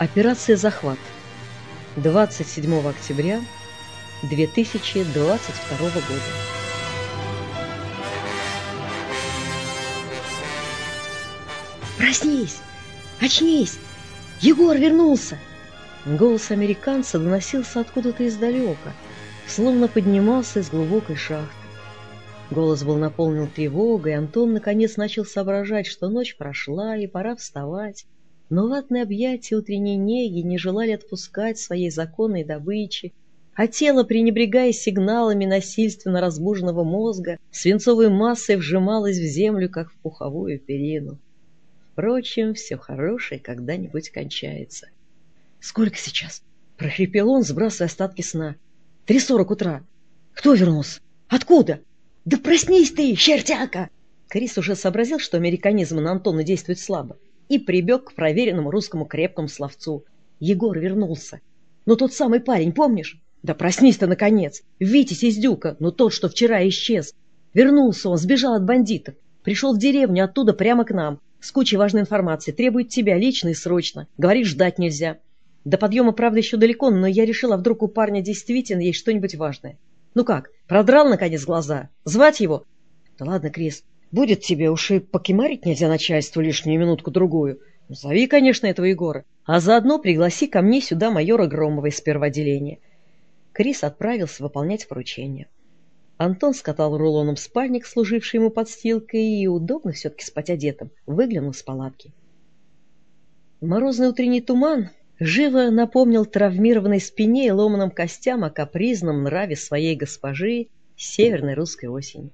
Операция «Захват». 27 октября 2022 года. «Проснись! Очнись! Егор вернулся!» Голос американца доносился откуда-то издалека, словно поднимался из глубокой шахты. Голос был наполнен тревогой, Антон наконец начал соображать, что ночь прошла и пора вставать. Но ватные объятия утренней неги не желали отпускать своей законной добычи, а тело, пренебрегая сигналами насильственно разбуженного мозга, свинцовой массой вжималось в землю, как в пуховую перину. Впрочем, все хорошее когда-нибудь кончается. «Сколько сейчас?» — прохрипел он, сбрасывая остатки сна. «Три сорок утра. Кто вернулся? Откуда? Да проснись ты, чертяка!» Крис уже сообразил, что американизм на Антона действует слабо, и прибег к проверенному русскому крепкому словцу. Егор вернулся. «Ну тот самый парень, помнишь?» «Да проснись ты, наконец! Витя Сиздюка, ну тот, что вчера исчез!» Вернулся он, сбежал от бандитов. Пришел в деревню, оттуда прямо к нам. С кучей важной информации. Требует тебя лично и срочно. Говорит, ждать нельзя. До подъема, правда, еще далеко, но я решила, вдруг у парня действительно есть что-нибудь важное. Ну как, продрал, наконец, глаза? Звать его? Да ладно, Крис, будет тебе, уж и покемарить нельзя начальству лишнюю минутку-другую. Зови, конечно, этого Егора. А заодно пригласи ко мне сюда майора Громова из первого отделения. Крис отправился выполнять поручение. Антон скатал рулоном спальник, служивший ему подстилкой, и, удобно все-таки спать одетым, выглянул с палатки. Морозный утренний туман живо напомнил травмированной спине и ломаным костям о капризном нраве своей госпожи северной русской осени.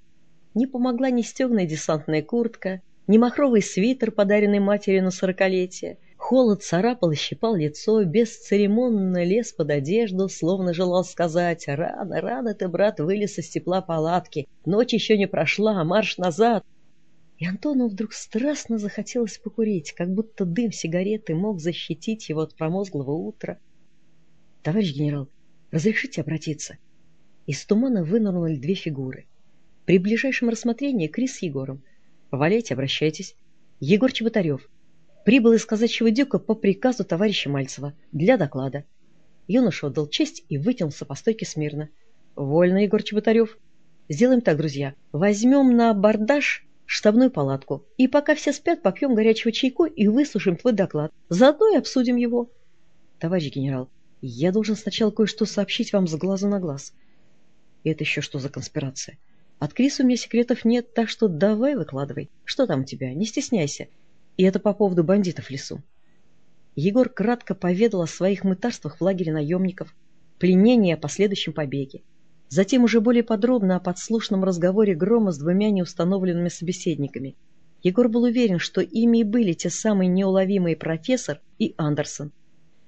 Не помогла ни стегная десантная куртка, ни махровый свитер, подаренный матерью на сорокалетие. Холод царапал и щипал лицо, бесцеремонно лез под одежду, словно желал сказать «Рано, рано ты, брат, вылез из тепла палатки, ночь еще не прошла, а марш назад!» И Антону вдруг страстно захотелось покурить, как будто дым сигареты мог защитить его от промозглого утра. — Товарищ генерал, разрешите обратиться? Из тумана вынырнули две фигуры. При ближайшем рассмотрении Крис с Егором. Поваляйте, обращайтесь. Егор Чеботарев. Прибыл из казачьего дюка по приказу товарища Мальцева для доклада. Юноша отдал честь и вытянулся по стойке смирно. — Вольно, Егор Чеботарев. Сделаем так, друзья. Возьмем на абордаж штабную палатку. И пока все спят, попьем горячего чайку и выслушаем твой доклад. Заодно и обсудим его. Товарищ генерал, я должен сначала кое-что сообщить вам с глазу на глаз. Это еще что за конспирация? От Криса у меня секретов нет, так что давай выкладывай. Что там у тебя? Не стесняйся. И это по поводу бандитов в лесу. Егор кратко поведал о своих мытарствах в лагере наемников, пленении о последующем побеге. Затем уже более подробно о подслушанном разговоре Грома с двумя неустановленными собеседниками. Егор был уверен, что ими и были те самые неуловимые профессор и Андерсон.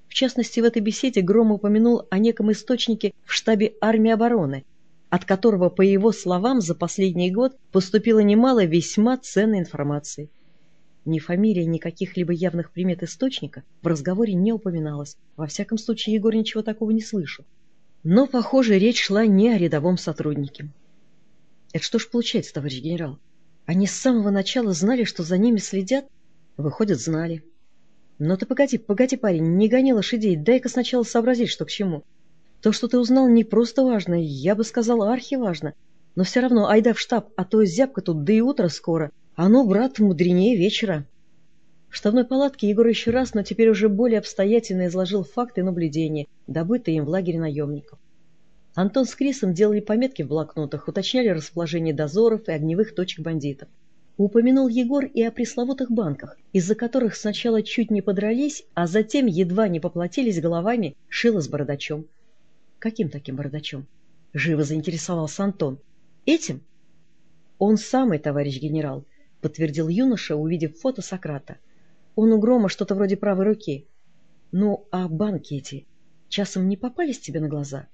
В частности, в этой беседе Гром упомянул о неком источнике в штабе армии обороны, от которого, по его словам, за последний год поступило немало весьма ценной информации. Ни фамилия, ни каких-либо явных примет источника в разговоре не упоминалось. Во всяком случае, Егор ничего такого не слышал. Но, похоже, речь шла не о рядовом сотруднике. Это что ж получается, товарищ генерал? Они с самого начала знали, что за ними следят? Выходят, знали. Но ты погоди, погоди, парень, не гони лошадей, дай-ка сначала сообразить, что к чему. То, что ты узнал, не просто важно, я бы сказала, архиважно. Но все равно, айда в штаб, а то зябка тут, да и утро скоро. А ну, брат, мудренее вечера. В штабной палатке Егор еще раз, но теперь уже более обстоятельно изложил факты наблюдения, добытые им в лагере наемников. Антон с Крисом делали пометки в блокнотах, уточняли расположение дозоров и огневых точек бандитов. Упомянул Егор и о пресловутых банках, из-за которых сначала чуть не подрались, а затем едва не поплатились головами Шила с бородачом. Каким таким бородачом? Живо заинтересовался Антон. Этим? Он самый, товарищ генерал, подтвердил юноша, увидев фото Сократа. Он у Грома что-то вроде правой руки. Ну, а банки эти часом не попались тебе на глаза?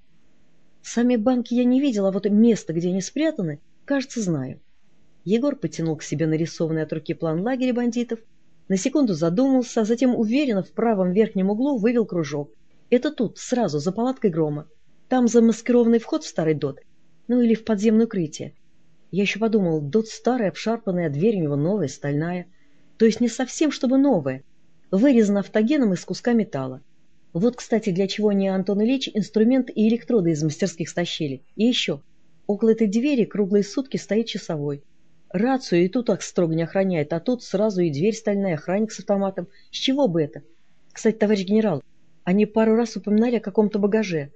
Сами банки я не видел, а вот место, где они спрятаны, кажется, знаю. Егор потянул к себе нарисованный от руки план лагеря бандитов, на секунду задумался, а затем уверенно в правом верхнем углу вывел кружок. Это тут, сразу, за палаткой грома. Там замаскированный вход в старый дот, ну или в подземное укрытие. Я еще подумал, дот старый, обшарпанный, а дверь у него новая, стальная. То есть не совсем, чтобы новая. вырезан автогеном из куска металла. Вот, кстати, для чего они, Антон Ильич, инструмент и электроды из мастерских стащили. И еще. Около этой двери круглые сутки стоит часовой. Рацию и тут так строго не охраняет, а тут сразу и дверь стальная, охранник с автоматом. С чего бы это? Кстати, товарищ генерал, они пару раз упоминали о каком-то багаже.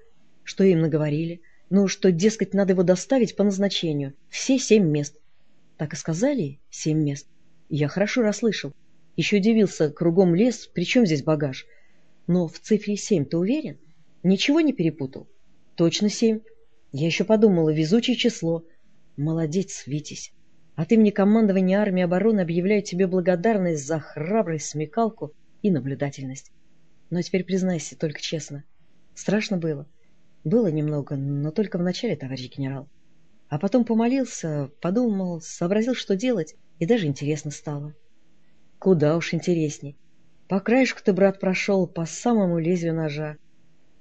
Что им наговорили? Ну, что, дескать, надо его доставить по назначению. Все семь мест. Так и сказали? Семь мест. Я хорошо расслышал. Еще удивился, кругом лес, при здесь багаж? Но в цифре семь ты уверен? Ничего не перепутал? Точно семь. Я еще подумала, везучее число. Молодец, Витязь. От имени командования армии обороны объявляю тебе благодарность за храбрость, смекалку и наблюдательность. Но теперь признайся, только честно. Страшно было? Было немного, но только в начале, товарищ генерал. А потом помолился, подумал, сообразил, что делать, и даже интересно стало. Куда уж интересней. По краешку ты, брат, прошел по самому лезвию ножа.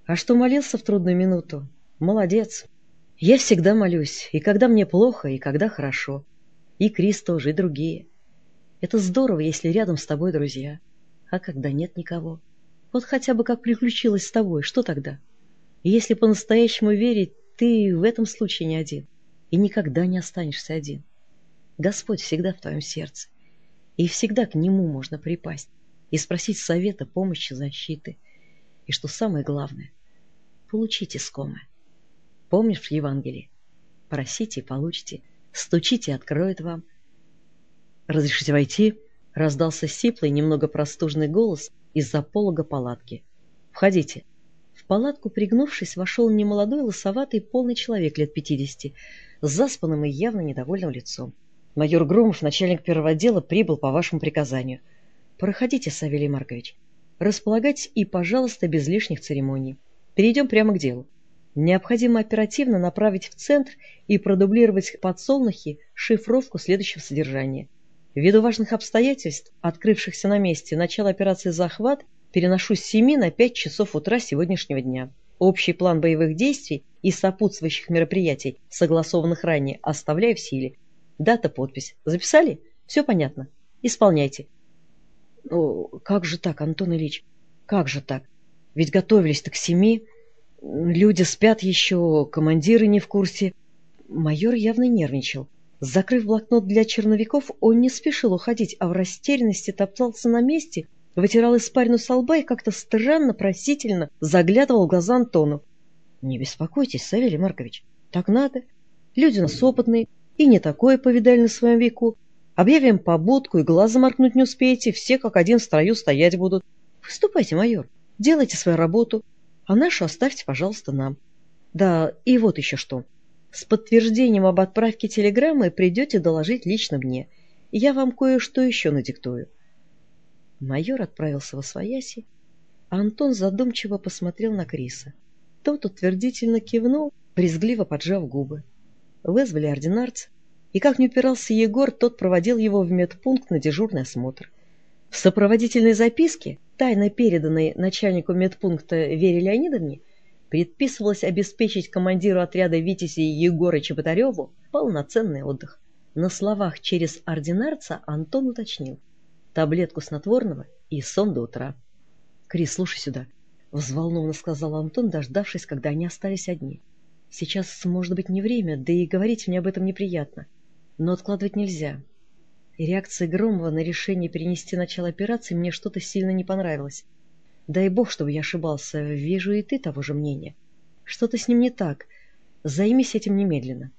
А что молился в трудную минуту? Молодец. Я всегда молюсь, и когда мне плохо, и когда хорошо. И Крис тоже, и другие. Это здорово, если рядом с тобой друзья. А когда нет никого? Вот хотя бы как приключилось с тобой, что тогда? И если по-настоящему верить, ты в этом случае не один. И никогда не останешься один. Господь всегда в твоем сердце. И всегда к Нему можно припасть и спросить совета, помощи, защиты. И что самое главное, получить искомое. Помнишь в Евангелии? Просите и получите, стучите откроет вам. «Разрешите войти?» — раздался сиплый, немного простужный голос из-за полога палатки. «Входите». Палатку, пригнувшись, вошел немолодой, лысоватый, полный человек лет пятидесяти, с заспанным и явно недовольным лицом. «Майор Громов, начальник первого отдела, прибыл по вашему приказанию. Проходите, Савелий Маркович. Располагайтесь и, пожалуйста, без лишних церемоний. Перейдем прямо к делу. Необходимо оперативно направить в центр и продублировать подсолнухи шифровку следующего содержания. Ввиду важных обстоятельств, открывшихся на месте, начало операции «Захват» переношу с 7 на 5 часов утра сегодняшнего дня. Общий план боевых действий и сопутствующих мероприятий, согласованных ранее, оставляю в силе. Дата, подпись. Записали? Все понятно. Исполняйте. О, как же так, Антон Ильич? Как же так? Ведь готовились-то к семи. Люди спят еще, командиры не в курсе. Майор явно нервничал. Закрыв блокнот для черновиков, он не спешил уходить, а в растерянности топтался на месте, вытирал испарину со лба и как-то странно, просительно заглядывал в глаза Антону. — Не беспокойтесь, Савелий Маркович, так надо. Люди у нас опытные, и не такое повидали на своем веку. Объявим побудку, и глаза моркнуть не успеете, все как один в строю стоять будут. Выступайте, майор, делайте свою работу, а нашу оставьте, пожалуйста, нам. Да, и вот еще что. С подтверждением об отправке телеграммы придете доложить лично мне. Я вам кое-что еще надиктую. Майор отправился во свояси, а Антон задумчиво посмотрел на Криса. Тот утвердительно кивнул, брезгливо поджав губы. Вызвали ординарца, и, как не упирался Егор, тот проводил его в медпункт на дежурный осмотр. В сопроводительной записке, тайно переданной начальнику медпункта Вере Леонидовне, предписывалось обеспечить командиру отряда Витязи Егора Чеботареву полноценный отдых. На словах через ординарца Антон уточнил. Таблетку снотворного и сон до утра. — Крис, слушай сюда, — взволнованно сказал Антон, дождавшись, когда они остались одни. — Сейчас, может быть, не время, да и говорить мне об этом неприятно. Но откладывать нельзя. И реакция Громова на решение перенести начало операции мне что-то сильно не понравилось. Дай бог, чтобы я ошибался. Вижу и ты того же мнения. Что-то с ним не так. Займись этим немедленно.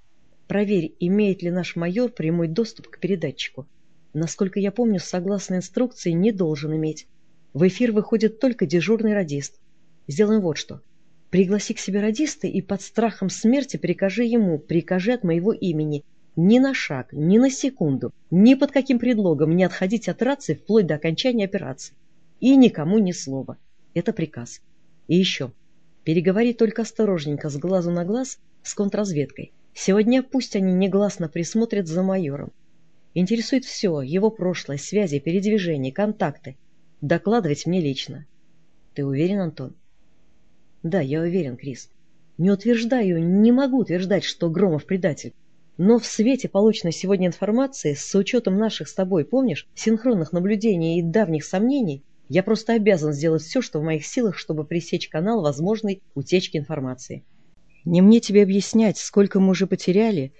Проверь, имеет ли наш майор прямой доступ к передатчику. Насколько я помню, согласно инструкции, не должен иметь. В эфир выходит только дежурный радист. Сделаем вот что. Пригласи к себе радиста и под страхом смерти прикажи ему, прикажи от моего имени – ни на шаг, ни на секунду, ни под каким предлогом не отходить от рации вплоть до окончания операции. И никому ни слова. Это приказ. И еще. Переговори только осторожненько, с глазу на глаз, с контрразведкой. Сегодня пусть они негласно присмотрят за майором. Интересует все, его прошлое, связи, передвижения, контакты. Докладывать мне лично. Ты уверен, Антон? Да, я уверен, Крис. Не утверждаю, не могу утверждать, что Громов предатель. Но в свете полученной сегодня информации, с учетом наших с тобой, помнишь, синхронных наблюдений и давних сомнений, Я просто обязан сделать все, что в моих силах, чтобы пресечь канал возможной утечки информации. Не мне тебе объяснять, сколько мы уже потеряли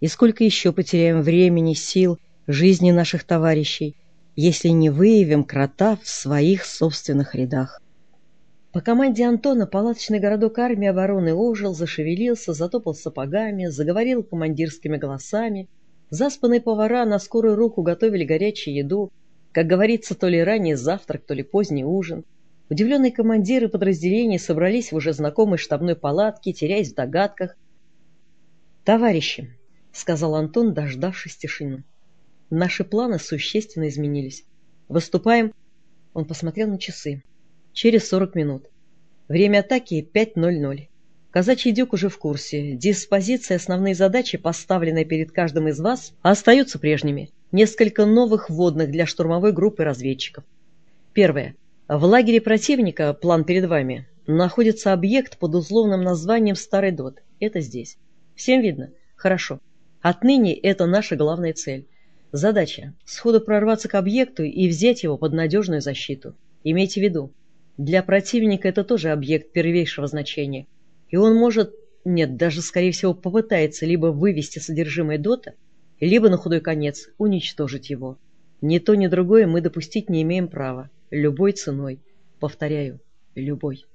и сколько еще потеряем времени, сил, жизни наших товарищей, если не выявим крота в своих собственных рядах. По команде Антона палаточный городок армии обороны ожил, зашевелился, затопал сапогами, заговорил командирскими голосами. Заспанные повара на скорую руку готовили горячую еду, как говорится, то ли ранний завтрак, то ли поздний ужин. Удивленные командиры подразделений собрались в уже знакомой штабной палатке, теряясь в догадках. «Товарищи», — сказал Антон, дождавшись тишины, — «наши планы существенно изменились. Выступаем...» Он посмотрел на часы. «Через сорок минут. Время атаки 5.00. Казачий дюк уже в курсе. Диспозиция основные задачи, поставленные перед каждым из вас, остаются прежними несколько новых вводных для штурмовой группы разведчиков. Первое. В лагере противника, план перед вами, находится объект под условным названием Старый Дот. Это здесь. Всем видно? Хорошо. Отныне это наша главная цель. Задача – сходу прорваться к объекту и взять его под надежную защиту. Имейте в виду, для противника это тоже объект первейшего значения. И он может, нет, даже скорее всего попытается либо вывести содержимое дота, либо на худой конец уничтожить его. Ни то, ни другое мы допустить не имеем права, любой ценой. Повторяю, любой.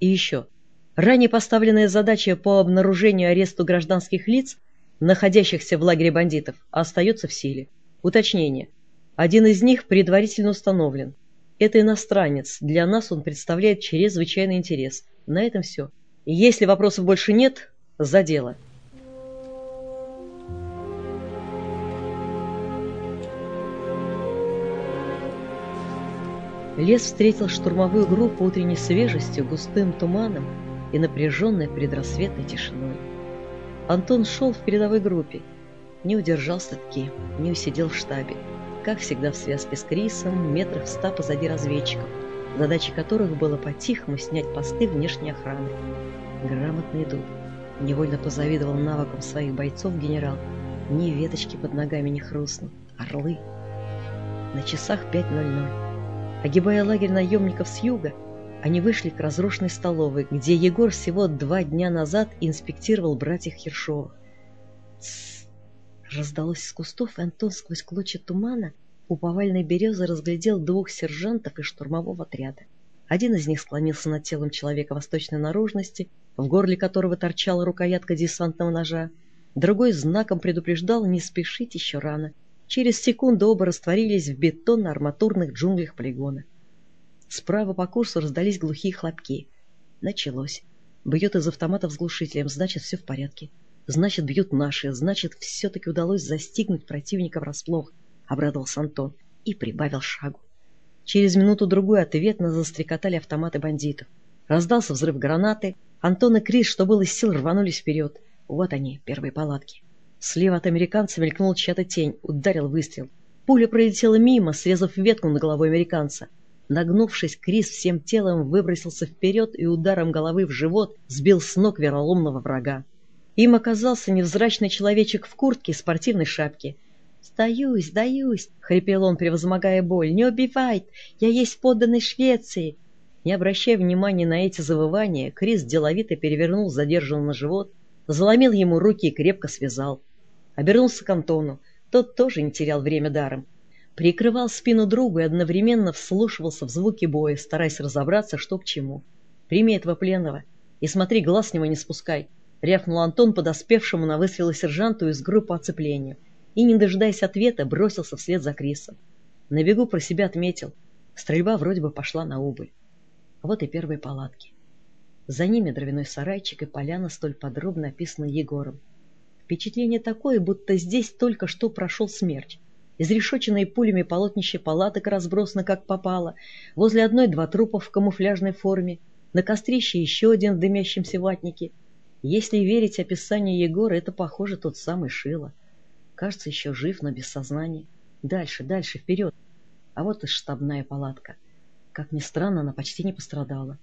И еще. Ранее поставленная задача по обнаружению и аресту гражданских лиц, находящихся в лагере бандитов, остается в силе. Уточнение. Один из них предварительно установлен. Это иностранец. Для нас он представляет чрезвычайный интерес. На этом все. Если вопросов больше нет, за дело. Лес встретил штурмовую группу утренней свежестью, густым туманом и напряженной предрассветной тишиной. Антон шел в передовой группе, не удержался-таки, не усидел в штабе, как всегда в связке с Крисом, метров в ста позади разведчиков, задачей которых было по-тихому снять посты внешней охраны. Грамотно идут. Невольно позавидовал навыкам своих бойцов генерал. Ни веточки под ногами не хрустнут. Орлы. На часах 5.00. Огибая лагерь наемников с юга, они вышли к разрушенной столовой, где Егор всего два дня назад инспектировал братьев Хершовых. «Тссс!» Раздалось из кустов, и Антон сквозь клочья тумана у повальной березы разглядел двух сержантов из штурмового отряда. Один из них склонился над телом человека восточной наружности, в горле которого торчала рукоятка десантного ножа. Другой знаком предупреждал не спешить еще рано — Через секунду оба растворились в бетонно-арматурных джунглях полигона. Справа по курсу раздались глухие хлопки. Началось. Бьет из автоматов с глушителем, значит, все в порядке. Значит, бьют наши, значит, все-таки удалось застигнуть противника врасплох, — обрадовался Антон и прибавил шагу. Через минуту-другую ответно застрекотали автоматы бандитов. Раздался взрыв гранаты. Антон и Крис, что было из сил, рванулись вперед. Вот они, первые палатки. Слева от американца мелькнула чья-то тень, ударил выстрел. Пуля пролетела мимо, срезав ветку над головой американца. Нагнувшись, Крис всем телом выбросился вперед и ударом головы в живот сбил с ног вероломного врага. Им оказался невзрачный человечек в куртке и спортивной шапке. «Сдаюсь, сдаюсь!» — хрипел он, превозмогая боль. «Не убивай! Я есть подданный Швеции!» Не обращая внимания на эти завывания, Крис деловито перевернул задержанного на живот, заломил ему руки и крепко связал. Обернулся к Антону. Тот тоже не терял время даром. Прикрывал спину другу и одновременно вслушивался в звуки боя, стараясь разобраться, что к чему. «Прими этого пленного и смотри, глаз с него не спускай», — рявкнул Антон подоспевшему на выстрелы сержанту из группы оцепления и, не дожидаясь ответа, бросился вслед за Крисом. На бегу про себя отметил. Стрельба вроде бы пошла на убыль. Вот и первые палатки. За ними дровяной сарайчик и поляна, столь подробно описана Егором. Впечатление такое, будто здесь только что прошел смерч. Изрешоченные пулями полотнище палаток разбросано как попало. Возле одной два трупа в камуфляжной форме. На кострище еще один в дымящемся ватнике. Если верить описанию Егора, это, похоже, тот самый Шило. Кажется, еще жив, но без сознания. Дальше, дальше, вперед. А вот и штабная палатка. Как ни странно, она почти не пострадала.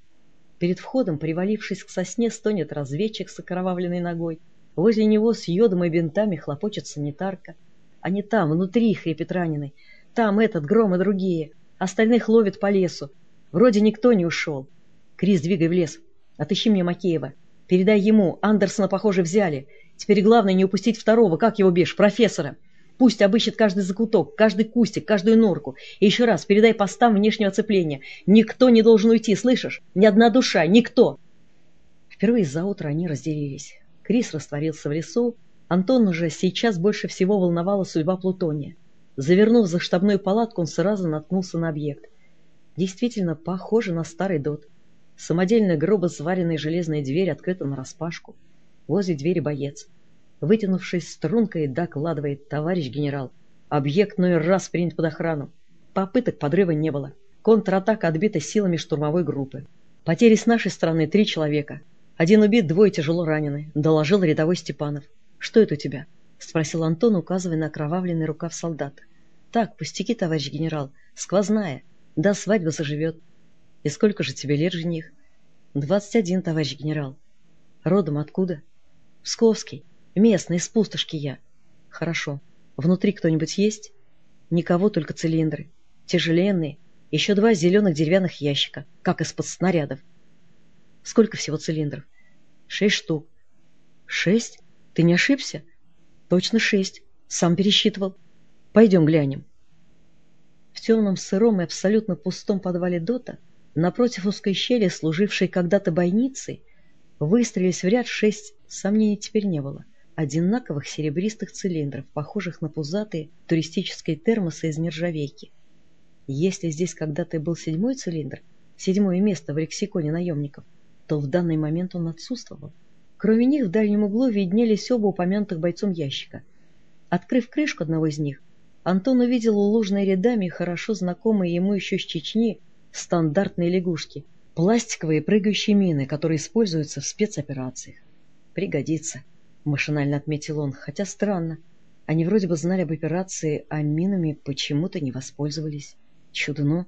Перед входом, привалившись к сосне, стонет разведчик с окровавленной ногой. Возле него с йодом и бинтами хлопочет санитарка. А не там, внутри, хрипит раненый. Там этот, гром и другие. Остальных ловят по лесу. Вроде никто не ушел. Крис, двигай в лес. Отыщи мне Макеева. Передай ему. Андерсона, похоже, взяли. Теперь главное не упустить второго, как его бишь, профессора. Пусть обыщет каждый закуток, каждый кустик, каждую норку. И еще раз передай постам внешнего оцепления. Никто не должен уйти, слышишь? Ни одна душа, никто. Впервые за утро они разделились. Крис растворился в лесу. Антон уже сейчас больше всего волновала судьба Плутония. Завернув за штабную палатку, он сразу наткнулся на объект. Действительно, похоже на старый дот. Самодельная грубо сваренная железная дверь открыта нараспашку. Возле двери боец. Вытянувшись стрункой, докладывает товарищ генерал. Объект номер раз принят под охрану. Попыток подрыва не было. Контратака отбита силами штурмовой группы. Потери с нашей стороны три человека. Один убит, двое тяжело ранены, доложил рядовой Степанов. «Что это у тебя?» — спросил Антон, указывая на окровавленный рукав солдата. «Так, пустяки, товарищ генерал, сквозная. Да, свадьба заживет». «И сколько же тебе лет, жених?» «Двадцать один, товарищ генерал». «Родом откуда?» «Псковский. Местный, из пустошки я. Хорошо. Внутри кто-нибудь есть? Никого, только цилиндры. Тяжеленные. Еще два зеленых деревянных ящика, как из-под снарядов. Сколько всего цилиндров? Шесть штук. Шесть? Ты не ошибся? Точно шесть. Сам пересчитывал. Пойдем глянем. В темном, сыром и абсолютно пустом подвале Дота, напротив узкой щели, служившей когда-то бойницей, выстроились в ряд шесть, сомнений теперь не было одинаковых серебристых цилиндров, похожих на пузатые туристические термосы из нержавейки. Если здесь когда-то был седьмой цилиндр, седьмое место в лексиконе наемников, то в данный момент он отсутствовал. Кроме них в дальнем углу виднелись оба упомянутых бойцом ящика. Открыв крышку одного из них, Антон увидел уложенные рядами хорошо знакомые ему еще с Чечни стандартные лягушки, пластиковые прыгающие мины, которые используются в спецоперациях. Пригодится. — машинально отметил он, хотя странно. Они вроде бы знали об операции, а минами почему-то не воспользовались. Чудно.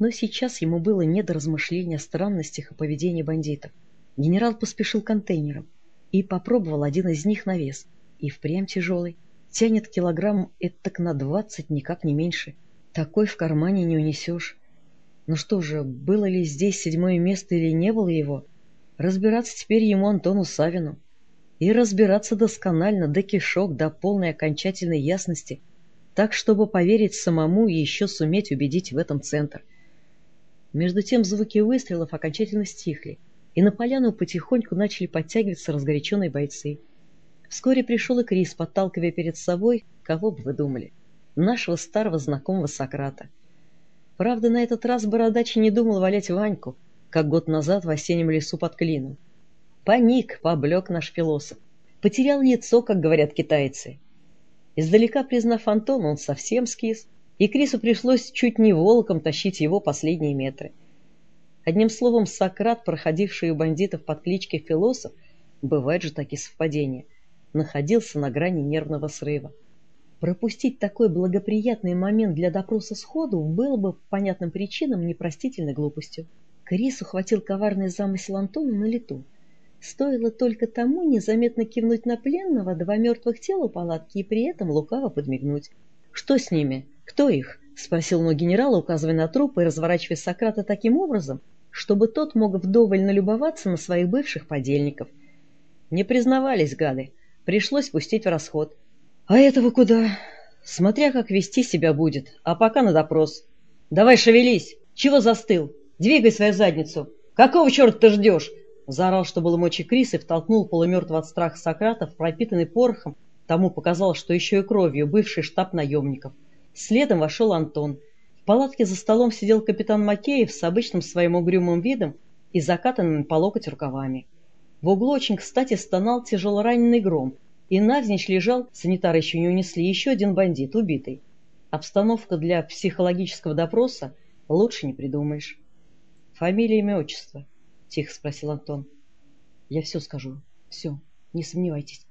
Но сейчас ему было не до размышления о странностях и поведении бандитов. Генерал поспешил к контейнерам и попробовал один из них на вес. И впрямь тяжелый. Тянет килограмм этак на двадцать, никак не меньше. Такой в кармане не унесешь. Ну что же, было ли здесь седьмое место или не было его? Разбираться теперь ему Антону Савину и разбираться досконально до кишок, до полной окончательной ясности, так, чтобы поверить самому и еще суметь убедить в этом центр. Между тем звуки выстрелов окончательно стихли, и на поляну потихоньку начали подтягиваться разгоряченные бойцы. Вскоре пришел и Крис, подталкивая перед собой, кого бы вы думали, нашего старого знакомого Сократа. Правда, на этот раз Бородач не думал валять Ваньку, как год назад в осеннем лесу под клином. Паник, поблек наш философ. Потерял лицо, как говорят китайцы. Издалека признав Антона, он совсем скис, и Крису пришлось чуть не волком тащить его последние метры. Одним словом, Сократ, проходивший у бандитов под кличкой Философ, бывает же такие совпадения, находился на грани нервного срыва. Пропустить такой благоприятный момент для допроса сходу было бы по понятным причинам непростительной глупостью. Крис ухватил коварный замысел Антона на лету — Стоило только тому незаметно кивнуть на пленного два мертвых тела у палатки и при этом лукаво подмигнуть. «Что с ними? Кто их?» — спросил он у генерала, указывая на трупы и разворачивая Сократа таким образом, чтобы тот мог вдоволь налюбоваться на своих бывших подельников. Не признавались, гады. Пришлось пустить в расход. «А этого куда?» «Смотря как вести себя будет. А пока на допрос. Давай шевелись! Чего застыл? Двигай свою задницу! Какого черта ты ждешь? Заорал, что было мочи Крис, и втолкнул полумертвого от страха Сократа в пропитанный порохом, тому показалось, что еще и кровью, бывший штаб наемников. Следом вошел Антон. Палатке за столом сидел капитан Макеев с обычным своим угрюмым видом и закатанными по локоть рукавами. В углу очень кстати стонал тяжелораненый гром, и навзничь лежал, санитары еще не унесли, еще один бандит, убитый. Обстановка для психологического допроса лучше не придумаешь. Фамилия, имя, отчество. — тихо спросил Антон. «Я все скажу. Все. Не сомневайтесь.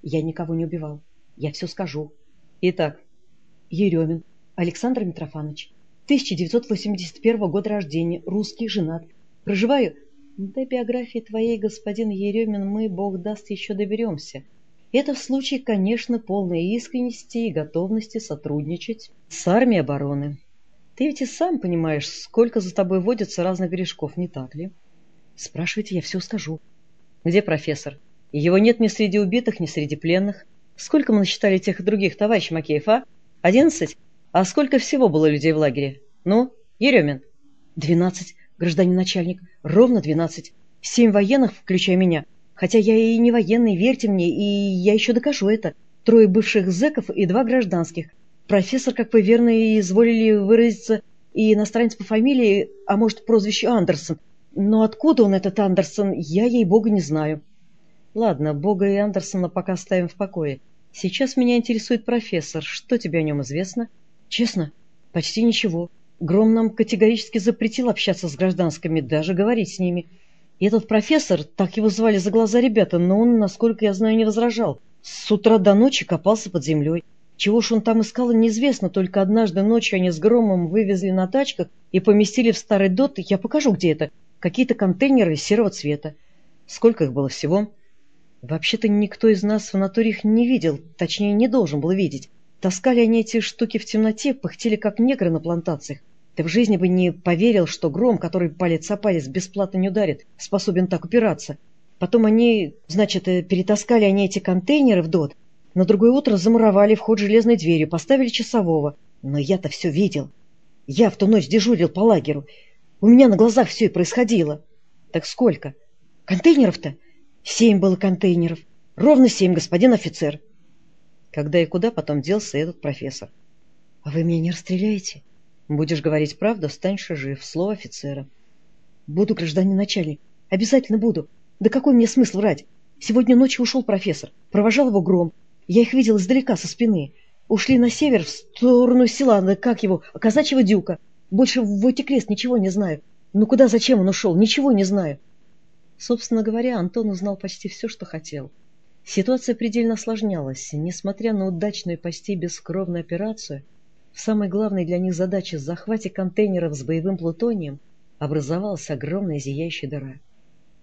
Я никого не убивал. Я все скажу. Итак, Еремин Александр Митрофанович, 1981 года рождения, русский, женат. Проживаю... До биографии твоей, господин Еремин, мы, бог даст, еще доберемся. Это в случае, конечно, полной искренности и готовности сотрудничать с армией обороны. Ты ведь и сам понимаешь, сколько за тобой водится разных грешков, не так ли? Спрашивайте, я все скажу. Где профессор? Его нет ни среди убитых, ни среди пленных. Сколько мы насчитали тех и других, товарищ Макеев, а? Одиннадцать? А сколько всего было людей в лагере? Ну, Еремин? Двенадцать, гражданин начальник. Ровно двенадцать. Семь военных, включая меня. Хотя я и не военный, верьте мне, и я еще докажу это. Трое бывших зэков и два гражданских. Профессор, как вы верно изволили выразиться, и иностранец по фамилии, а может, прозвище Андерсон. Но откуда он, этот Андерсон, я, ей-богу, не знаю. Ладно, Бога и Андерсона пока оставим в покое. Сейчас меня интересует профессор. Что тебе о нем известно? Честно, почти ничего. Гром нам категорически запретил общаться с гражданскими, даже говорить с ними. И этот профессор, так его звали за глаза ребята, но он, насколько я знаю, не возражал. С утра до ночи копался под землей. Чего ж он там искал, неизвестно, только однажды ночью они с Громом вывезли на тачках и поместили в старый дот, я покажу, где это, какие-то контейнеры серого цвета. Сколько их было всего? Вообще-то никто из нас в натуре их не видел, точнее, не должен был видеть. Таскали они эти штуки в темноте, пыхтели как негры на плантациях. Ты в жизни бы не поверил, что Гром, который палец о палец бесплатно не ударит, способен так упираться. Потом они, значит, э, перетаскали они эти контейнеры в ДОТ, на другое утро замуровали вход железной дверью, поставили часового. Но я-то все видел. Я в ту ночь дежурил по лагерю. У меня на глазах все и происходило. Так сколько? Контейнеров-то? Семь было контейнеров. Ровно семь, господин офицер. Когда и куда потом делся этот профессор? А вы меня не расстреляете? Будешь говорить правду, станешь жив. Слово офицера. Буду, гражданин начальник. Обязательно буду. Да какой мне смысл врать? Сегодня ночью ушел профессор. Провожал его гром. Я их видел издалека, со спины. Ушли на север, в сторону села, как его, казачьего дюка. Больше в Войте-Крест ничего не знаю. Ну куда, зачем он ушел, ничего не знаю. Собственно говоря, Антон узнал почти все, что хотел. Ситуация предельно осложнялась. Несмотря на удачную почти бескровную операцию, в самой главной для них задаче захвате контейнеров с боевым плутонием образовалась огромная зияющая дыра.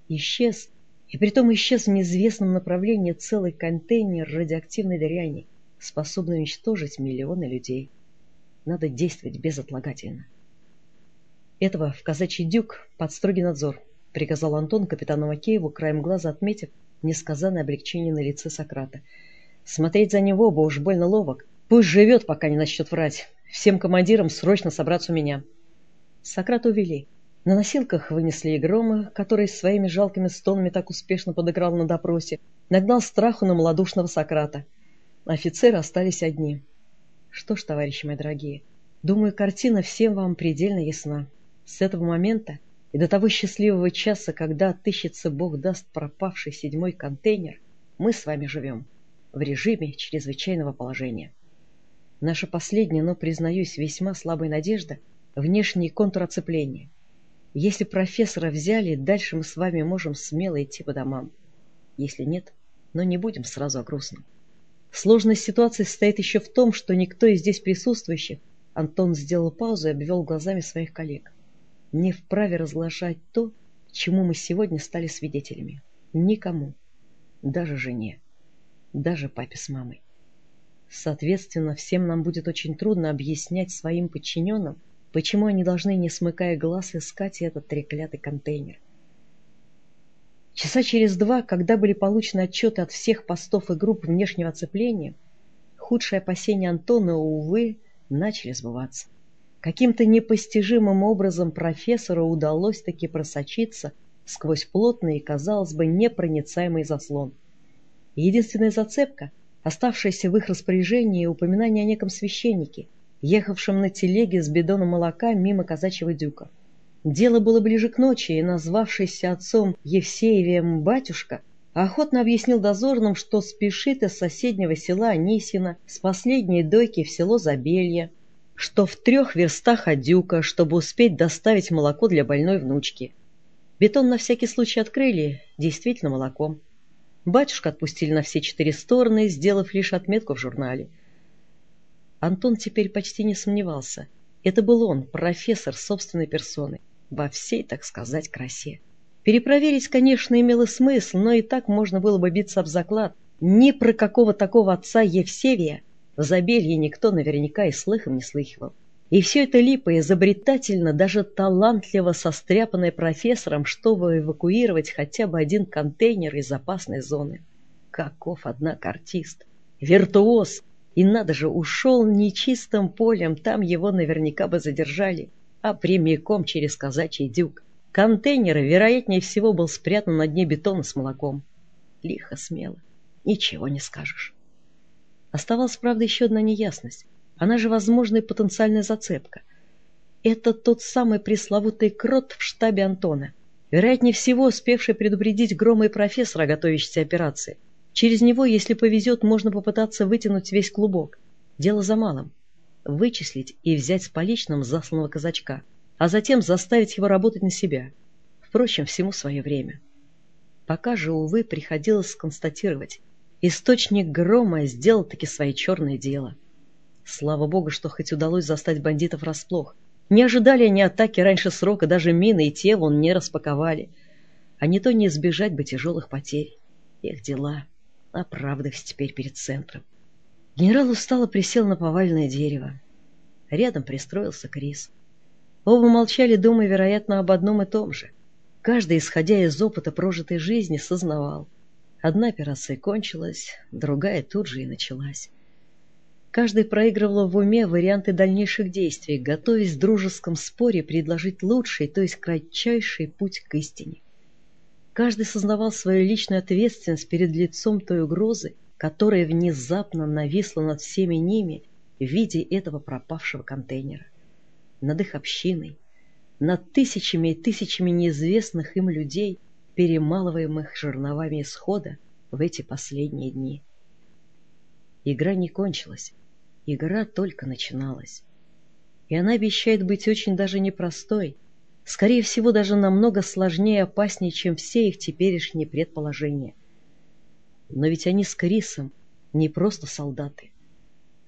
Исчез и притом исчез в неизвестном направлении целый контейнер радиоактивной дряни, способный уничтожить миллионы людей. Надо действовать безотлагательно. Этого в казачий дюк под строгий надзор, приказал Антон капитану Макееву, краем глаза отметив несказанное облегчение на лице Сократа. Смотреть за него бы уж больно ловок. Пусть живет, пока не начнет врать. Всем командирам срочно собраться у меня. Сократа увели. На носилках вынесли и Грома, который своими жалкими стонами так успешно подыграл на допросе, нагнал страху на малодушного Сократа. Офицеры остались одни. Что ж, товарищи мои дорогие, думаю, картина всем вам предельно ясна. С этого момента и до того счастливого часа, когда отыщется Бог даст пропавший седьмой контейнер, мы с вами живем в режиме чрезвычайного положения. Наша последняя, но, признаюсь, весьма слабая надежда — внешние контуроцепления — если профессора взяли, дальше мы с вами можем смело идти по домам. Если нет, но не будем сразу о грустном. Сложность ситуации состоит еще в том, что никто из здесь присутствующих, Антон сделал паузу и обвел глазами своих коллег, не вправе разглашать то, чему мы сегодня стали свидетелями. Никому. Даже жене. Даже папе с мамой. Соответственно, всем нам будет очень трудно объяснять своим подчиненным, Почему они должны, не смыкая глаз, искать этот треклятый контейнер? Часа через два, когда были получены отчеты от всех постов и групп внешнего оцепления, худшие опасения Антона, увы, начали сбываться. Каким-то непостижимым образом профессору удалось таки просочиться сквозь плотный и, казалось бы, непроницаемый заслон. Единственная зацепка, оставшаяся в их распоряжении, упоминание о неком священнике – ехавшим на телеге с бидоном молока мимо казачьего дюка. Дело было ближе к ночи, и назвавшийся отцом Евсеевым батюшка охотно объяснил дозорным, что спешит из соседнего села Анисина с последней дойки в село Забелье, что в трех верстах от дюка, чтобы успеть доставить молоко для больной внучки. Бетон на всякий случай открыли, действительно молоком. Батюшка отпустили на все четыре стороны, сделав лишь отметку в журнале. Антон теперь почти не сомневался. Это был он, профессор собственной персоны, во всей, так сказать, красе. Перепроверить, конечно, имело смысл, но и так можно было бы биться об заклад. Ни про какого такого отца Евсевия в Забелье никто наверняка и слыхом не слыхивал. И все это липо изобретательно, даже талантливо состряпанное профессором, чтобы эвакуировать хотя бы один контейнер из опасной зоны. Каков, однако, артист! Виртуоз! И надо же, ушел нечистым полем, там его наверняка бы задержали, а прямиком через казачий дюк. Контейнер, вероятнее всего, был спрятан на дне бетона с молоком. Лихо, смело. Ничего не скажешь. Оставалась, правда, еще одна неясность. Она же возможная потенциальная зацепка. Это тот самый пресловутый крот в штабе Антона. Вероятнее всего, успевший предупредить Грома и профессора о готовящейся операции. Через него, если повезет, можно попытаться вытянуть весь клубок. Дело за малым. Вычислить и взять с поличным засланного казачка, а затем заставить его работать на себя. Впрочем, всему свое время. Пока же, увы, приходилось констатировать. Источник грома сделал таки свое черное дело. Слава богу, что хоть удалось застать бандитов врасплох. Не ожидали они атаки раньше срока, даже мины и те вон не распаковали. А не то не избежать бы тяжелых потерь. Их дела. Оправдываясь теперь перед центром. Генерал устало присел на поваленное дерево. Рядом пристроился Крис. Оба молчали, думая, вероятно, об одном и том же. Каждый, исходя из опыта прожитой жизни, сознавал — Одна операция кончилась, другая тут же и началась. Каждый проигрывал в уме варианты дальнейших действий, готовясь в дружеском споре предложить лучший, то есть кратчайший путь к истине. Каждый сознавал свою личную ответственность перед лицом той угрозы, которая внезапно нависла над всеми ними в виде этого пропавшего контейнера. Над их общиной, над тысячами и тысячами неизвестных им людей, перемалываемых жерновами исхода в эти последние дни. Игра не кончилась, игра только начиналась. И она обещает быть очень даже непростой, скорее всего, даже намного сложнее и опаснее, чем все их теперешние предположения. Но ведь они с Крисом не просто солдаты.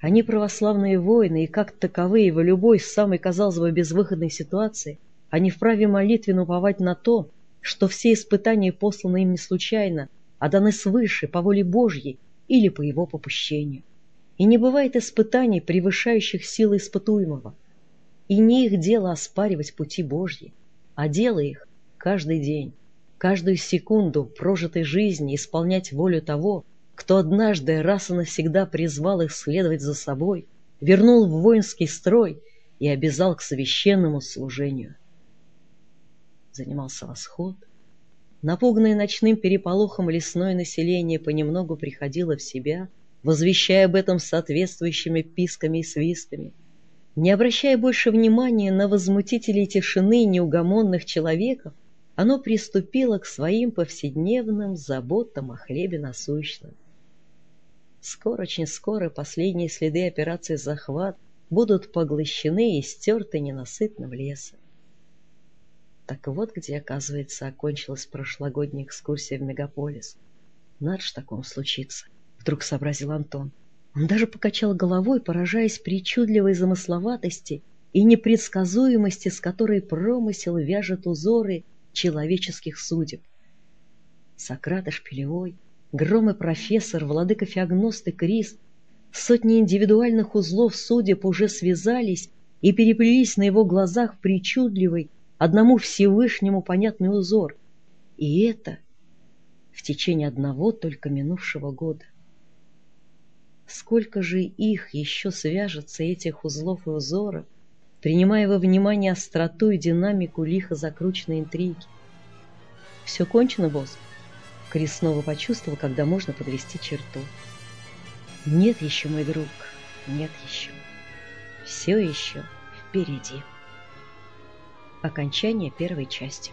Они православные воины, и как таковые в любой самой, казалось бы, безвыходной ситуации, они вправе молитвенно уповать на то, что все испытания посланы им не случайно, а даны свыше, по воле Божьей или по его попущению. И не бывает испытаний, превышающих силы испытуемого. И не их дело оспаривать пути Божьи, а дело их каждый день, каждую секунду прожитой жизни исполнять волю того, кто однажды раз и навсегда призвал их следовать за собой, вернул в воинский строй и обязал к священному служению занимался восход. Напуганное ночным переполохом лесное население понемногу приходило в себя, возвещая об этом соответствующими писками и свистами. Не обращая больше внимания на возмутителей тишины неугомонных человеков, оно приступило к своим повседневным заботам о хлебе насущном. Скоро, очень скоро последние следы операции «Захват» будут поглощены и стерты ненасытным лесом. Так вот где, оказывается, окончилась прошлогодняя экскурсия в мегаполис. Надо ж такому случиться, вдруг сообразил Антон. Он даже покачал головой, поражаясь причудливой замысловатости и непредсказуемости, с которой промысел вяжет узоры человеческих судеб. Сократ и Шпилевой, Гром и профессор, владыка Феогност и Крис, сотни индивидуальных узлов судеб уже связались и переплелись на его глазах в причудливый, одному Всевышнему понятный узор. И это в течение одного только минувшего года. Сколько же их еще свяжется этих узлов и узоров, принимая во внимание остроту и динамику лихо закрученной интриги? Все кончено, босс? Крис снова почувствовал, когда можно подвести черту. Нет еще, мой друг, нет еще. Все еще впереди. Окончание первой части.